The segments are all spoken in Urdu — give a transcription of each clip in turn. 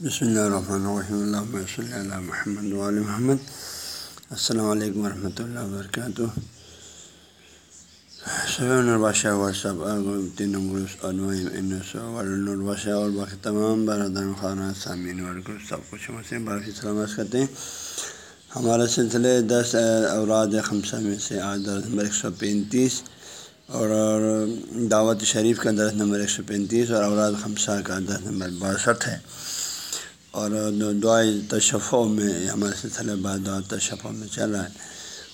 بسم اللہ الرحمن الرحیم۔ اللہ صلی اللہ محمد علیہ محمد۔ السلام علیکم ورحمۃ اللہ وبرکاتہ۔ صبح الباشہ اور باقی تمام برادر خانہ، سامعین، ورکر، سب کچھ سے باقی سلامت کرتے ہیں۔ ہمارا سلسلے دس اوراد خمسہ میں سے آج درس نمبر ایک سو پینتیس اور دعوت شریف کا درس نمبر ایک سو پینتیس اور اوراد خمسہ کا درس نمبر باسٹھ ہے۔ اور دعائیں تشفوں میں، ہمارے سلسلہ بعد دعا تشفوں میں چل رہا ہے۔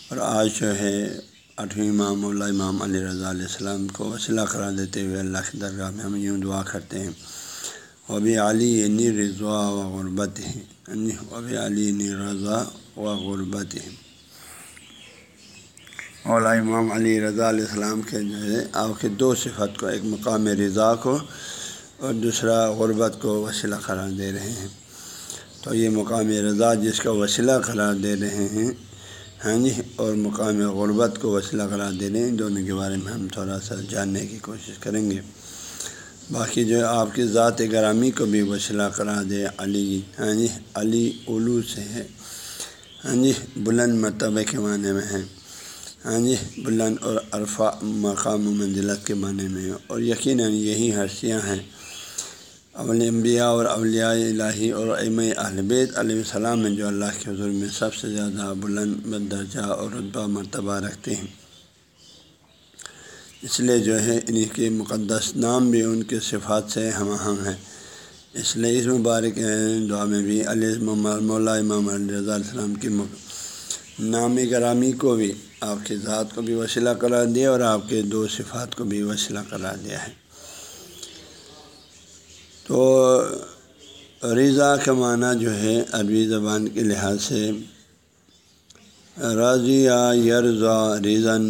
اور آج جو ہے، آٹھویں امام اللہ امام علیہ رضا علیہ السلام کو وسیلہ قرار دیتے ہوئے اللہ کی درگاہ میں ہم یوں دعا کرتے ہیں وبی علی نی رضوا و غربت وبی علی نی رضا و غربت اولا امام علی رضا علیہ السلام کے جو ہے، آپ کے دو صفت کو، ایک مقام رضا کو اور دوسرا غربت کو وسیلہ قرار دے رہے ہیں۔ تو یہ مقام رضا جس کا وسیلہ قرار دے رہے ہیں ہاں جی اور مقام غربت کو وسیلہ قرار دے رہے ہیں، دونوں کے بارے میں ہم تھوڑا سا جاننے کی کوشش کریں گے۔ باقی جو ہے آپ کی ذات گرامی کو بھی وسیلہ قرار دے، علی ہاں جی علی علو سے ہے۔ ہاں جی بلند مرتبہ کے معنی میں ہے۔ ہاں جی بلند اور عرفہ مقام و منزلت کے معنی میں اور یقیناً یہی حرثیاں ہیں۔ انبیاء اور اولیاء الہی اور ام بیت علیہ السلام میں جو اللہ کے حضور میں سب سے زیادہ بلند درجہ اور رتبہ مرتبہ رکھتے ہیں۔ اس لیے جو ہے انہیں کے مقدس نام بھی ان کے صفات سے ہم آہنگ ہیں۔ اس لیے اس مبارک دعا میں بھی علیہ مولا امام علیہ رضا السلام کی نام گرامی کو بھی آپ کی ذات کو بھی وسیلہ قرار دیا اور آپ کے دو صفات کو بھی وسیلہ قرار دیا ہے۔ تو رضا کا معنی جو ہے عربی زبان کے لحاظ سے رضیہ یرزا رضن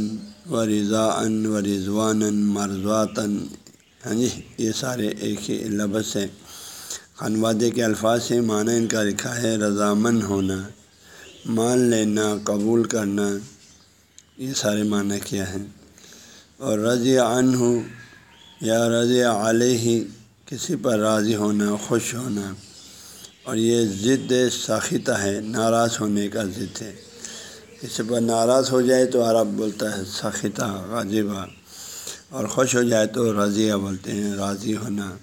و رضا ان و رضوان مرضواتاً ہاں جی یہ سارے ایک ہی لفظ ہیں۔ خانوادے کے الفاظ سے معنی ان کا لکھا ہے رضامن ہونا، مان لینا، قبول کرنا، یہ سارے معنی کیا ہیں۔ اور رضی عن ہو یا رضی علیہ کسی پر راضی ہونا، خوش ہونا، اور یہ ضد ساختہ ہے، ناراض ہونے کا ضد ہے۔ کسی پر ناراض ہو جائے تو عرب بولتا ہے ساختہ غازبہ اور خوش ہو جائے تو رضیہ بولتے ہیں، راضی ہونا۔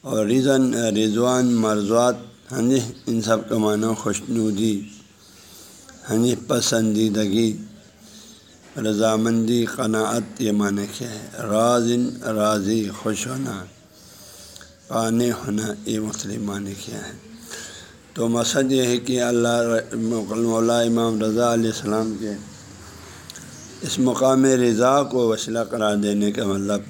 اور رضن رضوان، مرضوات ہاں جی ان سب کا معنی خوش نودی ہاں جی پسندیدگی، رضامندی، قناعت، یہ معنی کیا ہے؟ رازن راضی، خوش ہونا۔ پانے ہونا یہ مختلف معنی کیا ہے۔ تو مقصد یہ ہے کہ اللہ مولا امام رضا علیہ السلام کے اس مقام رضا کو وسیلہ قرار دینے کا مطلب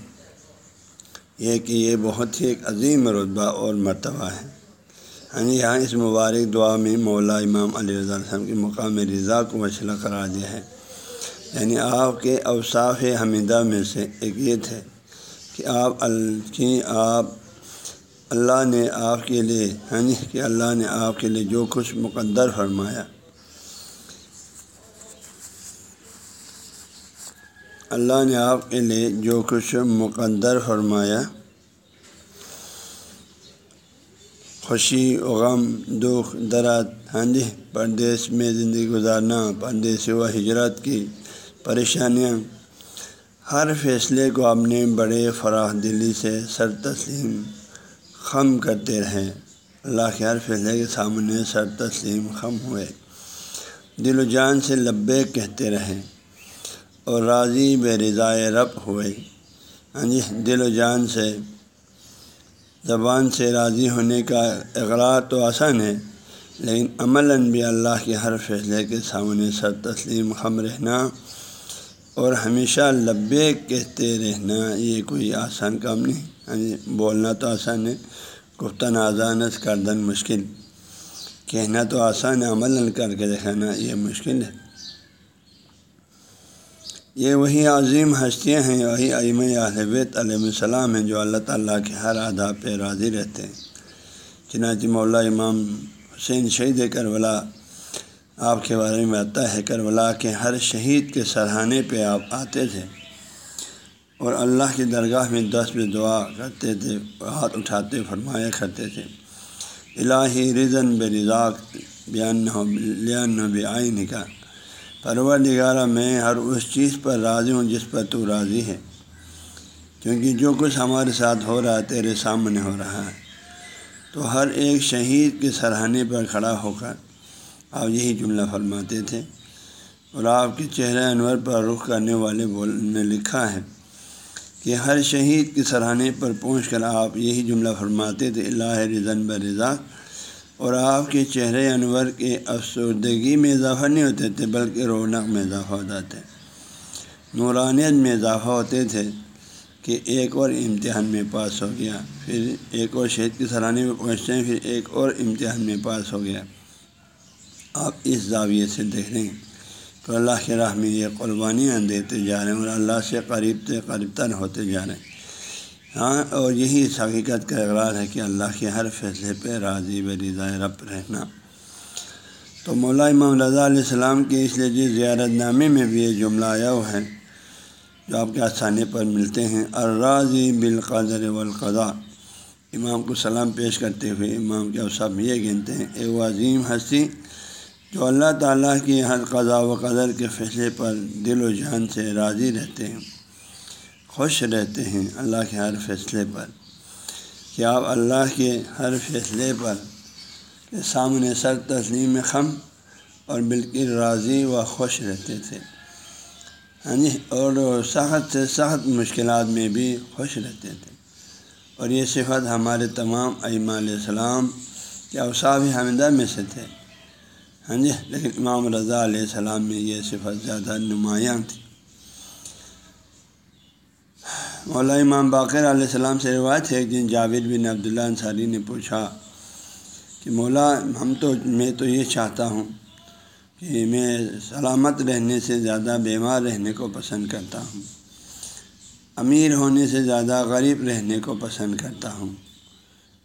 یہ کہ یہ بہت ہی ایک عظیم رتبہ اور مرتبہ ہے۔ یعنی یہاں اس مبارک دعا میں مولا امام علیہ رضا السلام کے مقام رضا کو وسیلہ قرار دیا ہے۔ یعنی آپ کے اوصاف حمیدہ میں سے ایک یہ تھے کہ آپ کی آپ اللہ نے آپ کے لیے ہاں کہ اللہ نے آپ کے لیے جو کچھ مقدر فرمایا۔ اللہ نے آپ کے لیے جو کچھ مقدر فرمایا۔ خوشی، غم، دکھ، درد یعنی ہاں جی پردیس میں زندگی گزارنا پردیس و ہجرت کی پریشانیاں۔ ہر فیصلے کو آپ نے بڑے فراہ دلی سے سر تسلیم۔ خم کرتے رہیں۔ اللہ کے ہر فیصلے کے سامنے سر تسلیم خم ہوئے۔ دل و جان سے لبے کہتے رہیں۔ اور راضی بے رضائے رب ہوئے۔ ہاں جی دل و جان سے، زبان سے راضی ہونے کا اقرار تو آسان ہے، لیکن عملاً بھی اللہ کے ہر فیصلے کے سامنے سر تسلیم خم رہنا اور ہمیشہ لبے کہتے رہنا یہ کوئی آسان کام نہیں۔ ہاں جی بولنا تو آسان ہے، گفتن آزانس کردن مشکل۔ کہنا تو آسان ہے، عمل کر کے دکھانا یہ مشکل ہے۔ یہ وہی عظیم ہستیاں ہیں، وہی عیم بیت علیہ السلام ہیں جو اللہ تعالیٰ کے ہر آدھا پہ راضی رہتے ہیں۔ چنانچہ مولا امام حسین شہید کربلا آپ کے بارے میں آتا ہے، کربلا کے ہر شہید کے سرحانے پہ آپ آتے تھے اور اللہ کی درگاہ میں دس میں دعا کرتے تھے، ہاتھ اٹھاتے، فرمایا کرتے تھے، الہی رضن بے رضاق بیان بعین کا پرور نگارہ میں ہر اس چیز پر راضی ہوں جس پر تو راضی ہے، کیونکہ جو کچھ ہمارے ساتھ ہو رہا ہے تیرے سامنے ہو رہا ہے۔ تو ہر ایک شہید کے سرحانے پر کھڑا ہو کر آپ یہی جملہ فرماتے تھے اور آپ کے چہرے انور پر رخ کرنے والے بول نے لکھا ہے کہ ہر شہید کے سرحانے پر پہنچ کر آپ یہی جملہ فرماتے تھے، اللہ رضن برضا اور آپ کے چہرے انور کے افسردگی میں اضافہ نہیں ہوتے تھے، بلکہ رونق میں اضافہ ہوتا تھے نورانیت میں اضافہ ہوتے تھے کہ ایک اور امتحان میں پاس ہو گیا، پھر ایک اور شہید کی سرانے میں پہنچتے ہیں، پھر ایک اور امتحان میں پاس ہو گیا۔ آپ اس زاویے سے دیکھ رہے ہیں تو اللہ کے راہ میں یہ قربانیاں دیتے جا رہے ہیں اور اللہ سے قریب سے قریب تر ہوتے جا رہے ہیں۔ ہاں اور یہی اس حقیقت کا اقرار ہے کہ اللہ کے ہر فیصلے پہ راضی و رضا رب رہنا۔ تو مولا امام رضا علیہ السلام کے اس لیے جی زیارت نامے میں بھی یہ جملہ آیا ہوا ہے جو آپ کے آسانے پر ملتے ہیں۔ الراضی بالقدر والقضاء۔ امام کو سلام پیش کرتے ہوئے امام کے سب یہ گنتے ہیں ایک عظیم ہستی جو اللہ تعالیٰ کی ہر قضاء و قدر کے فیصلے پر دل و جان سے راضی رہتے ہیں، خوش رہتے ہیں اللہ کے ہر فیصلے پر۔ کہ آپ اللہ کے ہر فیصلے پر کے سامنے سر تسلیم خم اور بالکل راضی و خوش رہتے تھے۔ ہاں جی اور سخت سے سخت مشکلات میں بھی خوش رہتے تھے۔ اور یہ صفت ہمارے تمام علیہ السلام کے اوصاف حمدہ میں سے تھے۔ ہاں جی لیکن امام رضا علیہ السلام میں یہ صفت زیادہ نمایاں تھی۔ مولا امام باقر علیہ السلام سے روایت ہے، ایک دن جاوید بن عبداللہ انصاری نے پوچھا کہ مولا، ہم تو، میں تو یہ چاہتا ہوں کہ میں سلامت رہنے سے زیادہ بیمار رہنے کو پسند کرتا ہوں۔ امیر ہونے سے زیادہ غریب رہنے کو پسند کرتا ہوں۔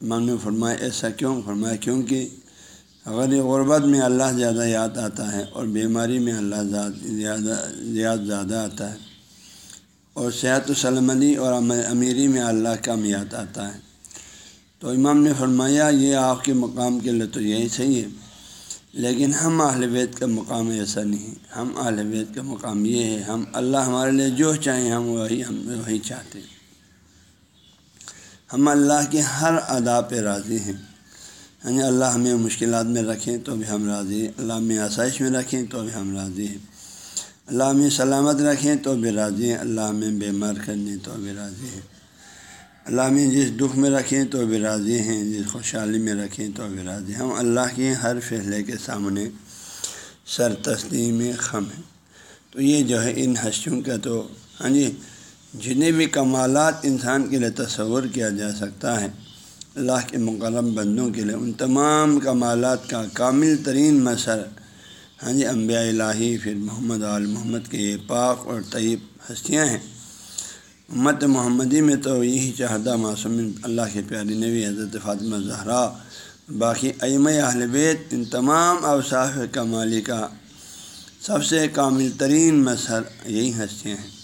امام نے فرمایا، ایسا کیوں؟ فرمایا، کیونکہ غریب غربت میں اللہ زیادہ یاد آتا ہے اور بیماری میں اللہ زیادہ زیادہ زیادہ آتا ہے اور صحت و سلمتی اور امیری میں اللہ کم یاد آتا ہے۔ تو امام نے فرمایا، یہ آپ کے مقام کے لیے تو یہی صحیح ہے، لیکن ہم اہل بیت کا مقام ایسا نہیں ہم اہل بیت کا مقام یہ ہے، ہم اللہ ہمارے لیے جو چاہیں ہم وہی ہم وہی چاہتے ہیں۔ ہم اللہ کے ہر ادا پہ راضی ہیں۔ یعنی اللہ ہمیں مشکلات میں رکھیں تو بھی ہم راضی ہیں۔ اللہ ہمیں آسائش میں رکھیں تو بھی ہم راضی ہیں۔ اللہ ہمیں سلامت رکھیں تو بھی راضی ہیں۔ اللہ ہمیں بیمار کرنے تو بھی راضی ہیں۔ اللہ ہمیں جس دکھ میں رکھیں تو بھی راضی ہیں۔ جس خوشحالی میں رکھیں تو بھی راضی ہیں۔ ہم اللہ کے ہر فیصلے کے سامنے سر تسلیم خم ہیں۔ تو یہ جو ہے ان ہستیوں کا تو ہاں جی جتنے بھی کمالات انسان کے لیے تصور کیا جا سکتا ہے اللہ کے مقرم بندوں کے لیے ان تمام کمالات کا کامل ترین مثر ہاں جی انبیاء الہی، پھر محمد عال محمد کے یہ پاک اور طیب ہستیاں ہیں۔ امت محمدی میں تو یہی چاہدہ معصوم اللہ کے پیاری نبی حضرت فاطمہ زہرا، باقی ایم اہل بیت، ان تمام اوصاف کمالی کا سب سے کامل ترین مظہر یہی ہستیاں ہیں۔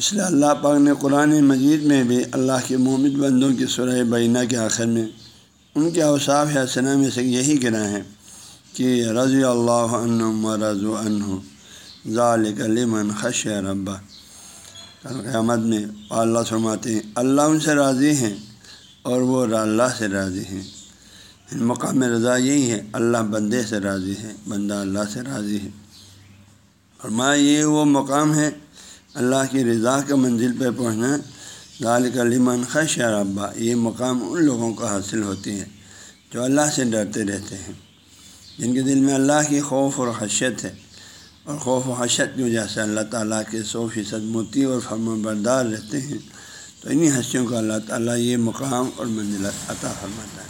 اس لیے اللہ پاک نے قرآن مجید میں بھی اللہ کے محمد بندوں کی سرح بینہ کے آخر میں ان کے اوصاف حسنہ میں سے یہی گرا ہے کہ رضی اللہ عنہ رضو عنہ، ذالک لمن خش ربا قیامت میں اللہ فرماتے ہیں، اللہ ان سے راضی ہیں اور وہ اللہ سے راضی ہیں۔ یعنی مقام رضا یہی ہے، اللہ بندے سے راضی ہے بندہ اللہ سے راضی ہے۔ اور ماں یہ وہ مقام ہے اللہ کی رضا کے منزل پہ پہنچنا لال کا خش ربا، یہ مقام ان لوگوں کو حاصل ہوتی ہے جو اللہ سے ڈرتے رہتے ہیں۔ جن کے دل میں اللہ کی خوف اور حشت ہے۔ اور خوف و حشت کی وجہ سے اللہ تعالیٰ کے سو فیصد موتی اور فرم بردار رہتے ہیں۔ تو انہیں ہنسیوں کو اللہ تعالیٰ یہ مقام اور منزلت عطا فرماتا ہے۔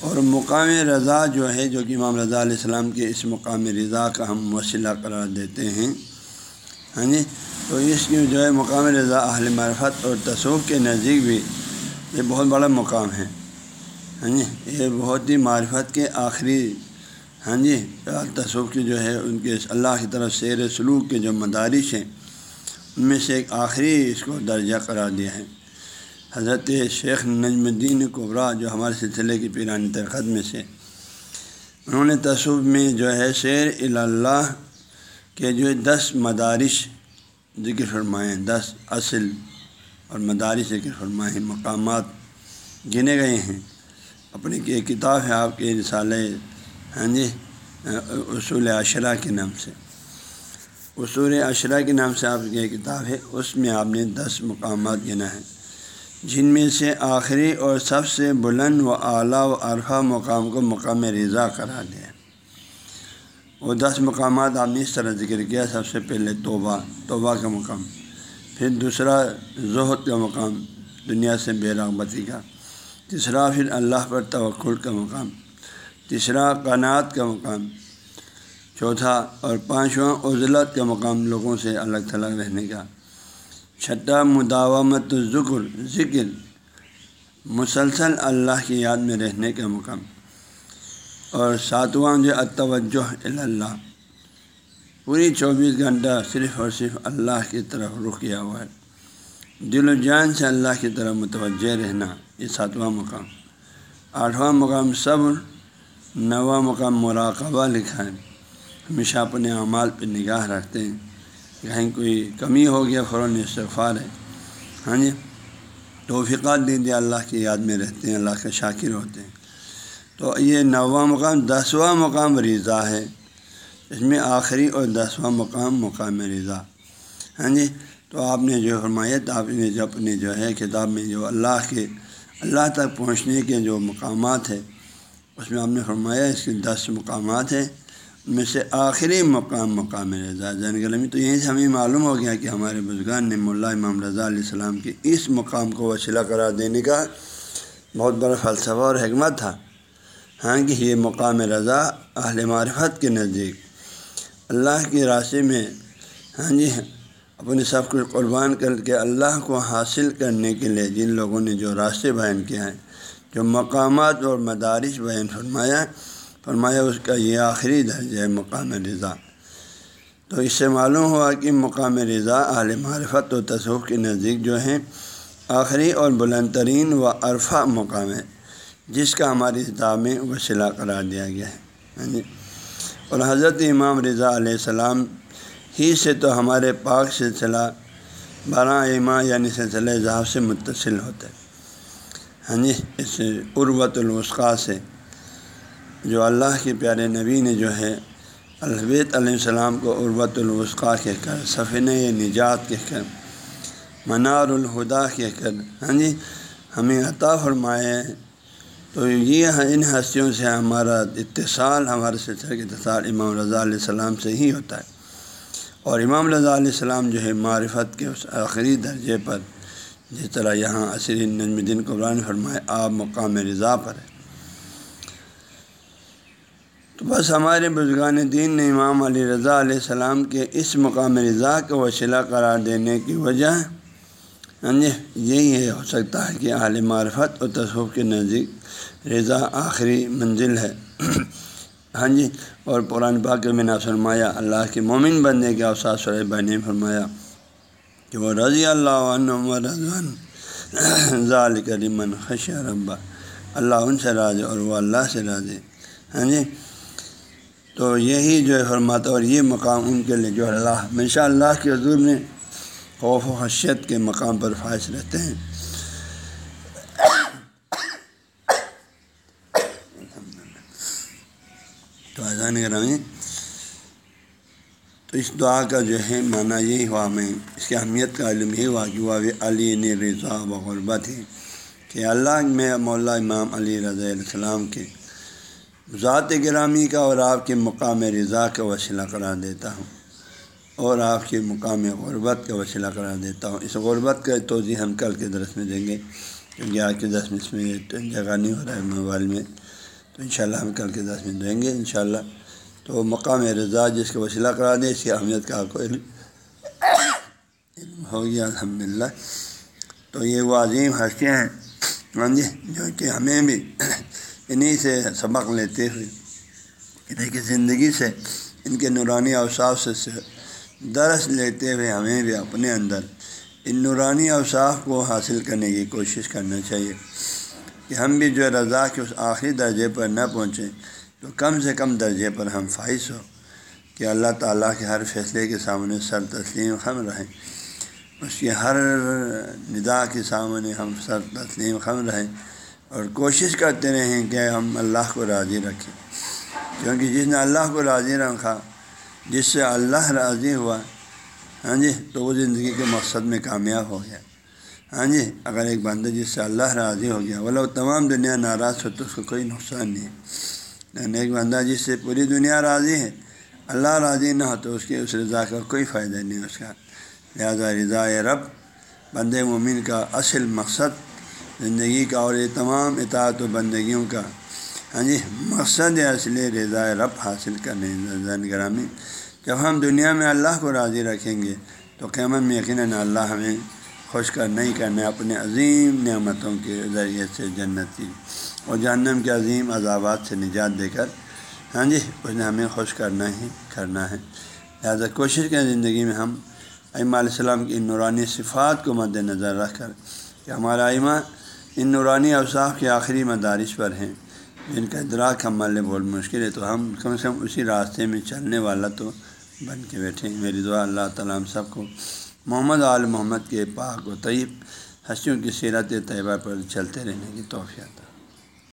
اور مقام رضا جو ہے، جو کہ امام رضا علیہ السلام کے اس مقام رضا کا ہم وسیلہ قرار دیتے ہیں۔ ہاں جی تو اس کی جو ہے مقام رضا اہل معرفت اور تصوف کے نزدیک بھی یہ بہت بڑا مقام ہے۔ ہاں جی یہ بہت ہی معرفت کے آخری ہاں جی تصوف کی جو ہے ان کے اللہ کی طرف سیر سلوک کے جو مدارش ہیں، ان میں سے ایک آخری اس کو درجہ قرار دیا ہے۔ حضرت شیخ نجم الدین قبرا جو ہمارے سلسلے کی پیرانی ترخت میں سے، انہوں نے تصوب میں جو ہے شیر اللہ کے جو دس مدارش ذکر فرمائے دس اصل اور مدارس ذکر فرمائے مقامات گنے گئے ہیں۔ اپنی ایک کتاب ہے آپ کے رسالے ہاں جی اصول اشرا کے نام سے۔ اصول اشرا کے نام سے آپ کی کتاب ہے، اس میں آپ نے دس مقامات گنا ہے۔ جن میں سے آخری اور سب سے بلند و اعلیٰ و عرفہ مقام کو مقام رضا قرار دیا وہ دس مقامات آپ نے اس طرح ذکر کیا، سب سے پہلے توبہ توبہ کا مقام، پھر دوسرا زہد کا مقام، دنیا سے بے رغبتی کا، تیسرا پھر اللہ پر توقل کا مقام، تیسرا قناعت کا مقام، چوتھا اور پانچواں عضلت کا مقام لوگوں سے الگ تھلگ رہنے کا، چھٹا مداومت ذکر ذکر، مسلسل اللہ کی یاد میں رہنے کا مقام۔ اور ساتواں جو اتوجہ اللہ پوری چوبیس گھنٹہ صرف اور صرف اللہ کی طرف رخ کیا ہوا ہے۔ دل و جان سے اللہ کی طرف متوجہ رہنا، یہ ساتواں مقام۔ آٹھواں مقام صبر، نواں مقام مراقبہ لکھا ہے۔ ہمیشہ اپنے اعمال پہ نگاہ رکھتے ہیں۔ کہیں کوئی کمی ہو گیا، فوراً استغفار ہے۔ ہاں جی توفیقات دے دیا اللہ کی یاد میں رہتے ہیں، اللہ کا شاکر ہوتے ہیں۔ تو یہ نواں مقام، دسواں مقام رضا ہے۔ اس میں آخری اور دسواں مقام مقام رضا۔ ہاں جی تو آپ نے جو فرمایت آپ نے جو اپنی جو ہے کتاب میں جو اللہ کے، اللہ تک پہنچنے کے جو مقامات ہیں، اس میں آپ نے فرمایا اس کے دس مقامات ہیں، ان میں سے آخری مقام مقام رضا۔ زین گلمی تو یہیں سے ہمیں معلوم ہو گیا کہ ہمارے بزرگان نے ملا امام رضا علیہ السلام کے اس مقام کو وسیلہ قرار دینے کا بہت بڑا فلسفہ اور حکمت تھا۔ ہاں کہ یہ مقام رضا اہل معرفت کے نزدیک۔ اللہ کے راستے میں ہاں جی اپنے سب کچھ قربان کر کے اللہ کو حاصل کرنے کے لیے جن لوگوں نے جو راستے بیان کیا ہے جو مقامات اور مدارس بیان فرمایا فرمایا اس کا یہ آخری درجہ ہے مقام رضا۔ تو اس سے معلوم ہوا کہ مقام رضا اہل معرفت و تصوف کے نزدیک جو ہیں، آخری اور بلند ترین و عرفہ مقام ہے۔ جس کا ہماری کتاب میں وسیلہ قرار دیا گیا ہے۔ ہاں جی۔ اور حضرت امام رضا علیہ السلام ہی سے تو ہمارے پاک سلسلہ بارہ اماں یعنی سلسلہ اظہاب سے متصل ہوتا ہے۔ ہاں جی۔ اس عروت الوسقا سے جو اللہ کے پیارے نبی نے جو ہے الحبیت علیہ السلام کو عروت الوسقا کہہ کر سفین نجات کہہ کر منار الہدا کہہ کر ہاں جی ہمیں عطا فرمائے تو یہ ان ہستیوں سے ہمارا اتصال ہمارے سلسلے کے اتصال امام رضا علیہ السلام سے ہی ہوتا ہے۔ اور امام رضا علیہ السلام جو ہے معرفت کے اس آخری درجے پر جس طرح یہاں عصری نجم الدین قبران فرمائے آپ مقام رضا پر ہے تو بس ہمارے بزرگان دین نے امام علی رضا علیہ السلام کے اس مقام رضا کو وسیلہ قرار دینے کی وجہ ہاں جی یہی ہے، ہو سکتا ہے کہ اہل معرفت اور تصوف کے نزدیک رضا آخری منزل ہے۔ ہاں جی اور قرآن پاک میں نے فرمایا، اللہ کے مومن بننے کے اوساد اوساس بھائی نے فرمایا کہ وہ رضی اللہ عنہ رضوان ظال کریمن خش ربا اللہ ان سے راض اور وہ اللہ سے راضی۔ ہاں جی تو یہی جو ہے فرماتا اور یہ مقام ان کے لیے جو اللہ ہمیشہ اللہ کے حضور میں خوف و خشیت کے مقام پر فائز رہتے ہیں۔ تو اذان گرامی تو اس دعا کا جو ہے معنی یہی ہوا، میں اس کی اہمیت کا علم یہی ہوا کہ وہ علی نے رضا و غربت ہے کہ اللہ میں مولا امام علی رضا السلام کے ذات گرامی کا اور آپ کے مقام رضا کا وسیلہ قرار دیتا ہوں۔ اور آپ کے مقام غربت کا وسیلہ قرار دیتا ہوں۔ اس غربت کا توضیع ہم کل کے درس میں دیں گے، کیونکہ آج کے دس منٹ میں جگہ نہیں ہو رہا ہے موبائل میں۔ تو انشاءاللہ ہم کل کے دس میں دیں گے، انشاءاللہ۔ تو مقام رضا جس کا وسیلہ کرا دیں، اس کی اہمیت کا آپ کو علم ہو گیا الحمد للہ تو یہ وہ عظیم ہستیاں ہیں ہاں جی جو کہ ہمیں بھی انہیں سے سبق لیتے ہوئے انہیں کی زندگی سے، ان کے نورانی اوصاف سے درس لیتے ہوئے ہمیں بھی اپنے اندر ان نورانی اوصاف کو حاصل کرنے کی کوشش کرنا چاہیے کہ ہم بھی جو رضا کے اس آخری درجے پر نہ پہنچیں تو کم سے کم درجے پر ہم فائز ہو کہ اللہ تعالیٰ کے ہر فیصلے کے سامنے سر تسلیم خم رہیں اس کی ہر ندا کے سامنے ہم سر تسلیم خم رہیں اور کوشش کرتے رہیں کہ ہم اللہ کو راضی رکھیں کیونکہ جس نے اللہ کو راضی رکھا جس سے اللہ راضی ہوا ہاں جی تو وہ زندگی کے مقصد میں کامیاب ہو گیا۔ ہاں جی اگر ایک بندہ جس سے اللہ راضی ہو گیا بولے وہ تمام دنیا ناراض ہو تو اس کو کوئی نقصان نہیں۔ ہے ایک بندہ جس سے پوری دنیا راضی ہے، اللہ راضی نہ ہو تو اس کے اس رضا کا کوئی فائدہ نہیں اس کا۔ لہٰذا رضا رب بند مومن کا اصل مقصد زندگی کا اور یہ تمام اطاعت و بندگیوں کا ہاں جی مقصد اصل رضا رب حاصل کرنے زین گرامی۔ جب ہم دنیا میں اللہ کو راضی رکھیں گے تو قیمت میں یقیناً اللہ ہمیں خوش کر نہیں کرنا اپنے عظیم نعمتوں کے ذریعے سے جنتی اور جہنم کے عظیم عذابات سے نجات دے کر ہاں جی اس نے ہمیں خوش کرنا ہی کرنا ہے۔ لہٰذا کوشش کریں زندگی میں ہم ائمہ علیہ السلام کی ان نورانی صفات کو مد نظر رکھ کر کہ ہمارا ائمہ ان نورانی اوصاف کے آخری مدارس پر ہیں۔ جن کا ادراک ہمارے لیے بہت مشکل ہے، تو ہم کم سے کم اسی راستے میں چلنے والا تو بن کے بیٹھے میری دعا اللہ تعالیٰ ہم سب کو محمد آل محمد کے پاک و طیب ہنسیوں کی سیرت طیبہ پر چلتے رہنے کی توفیع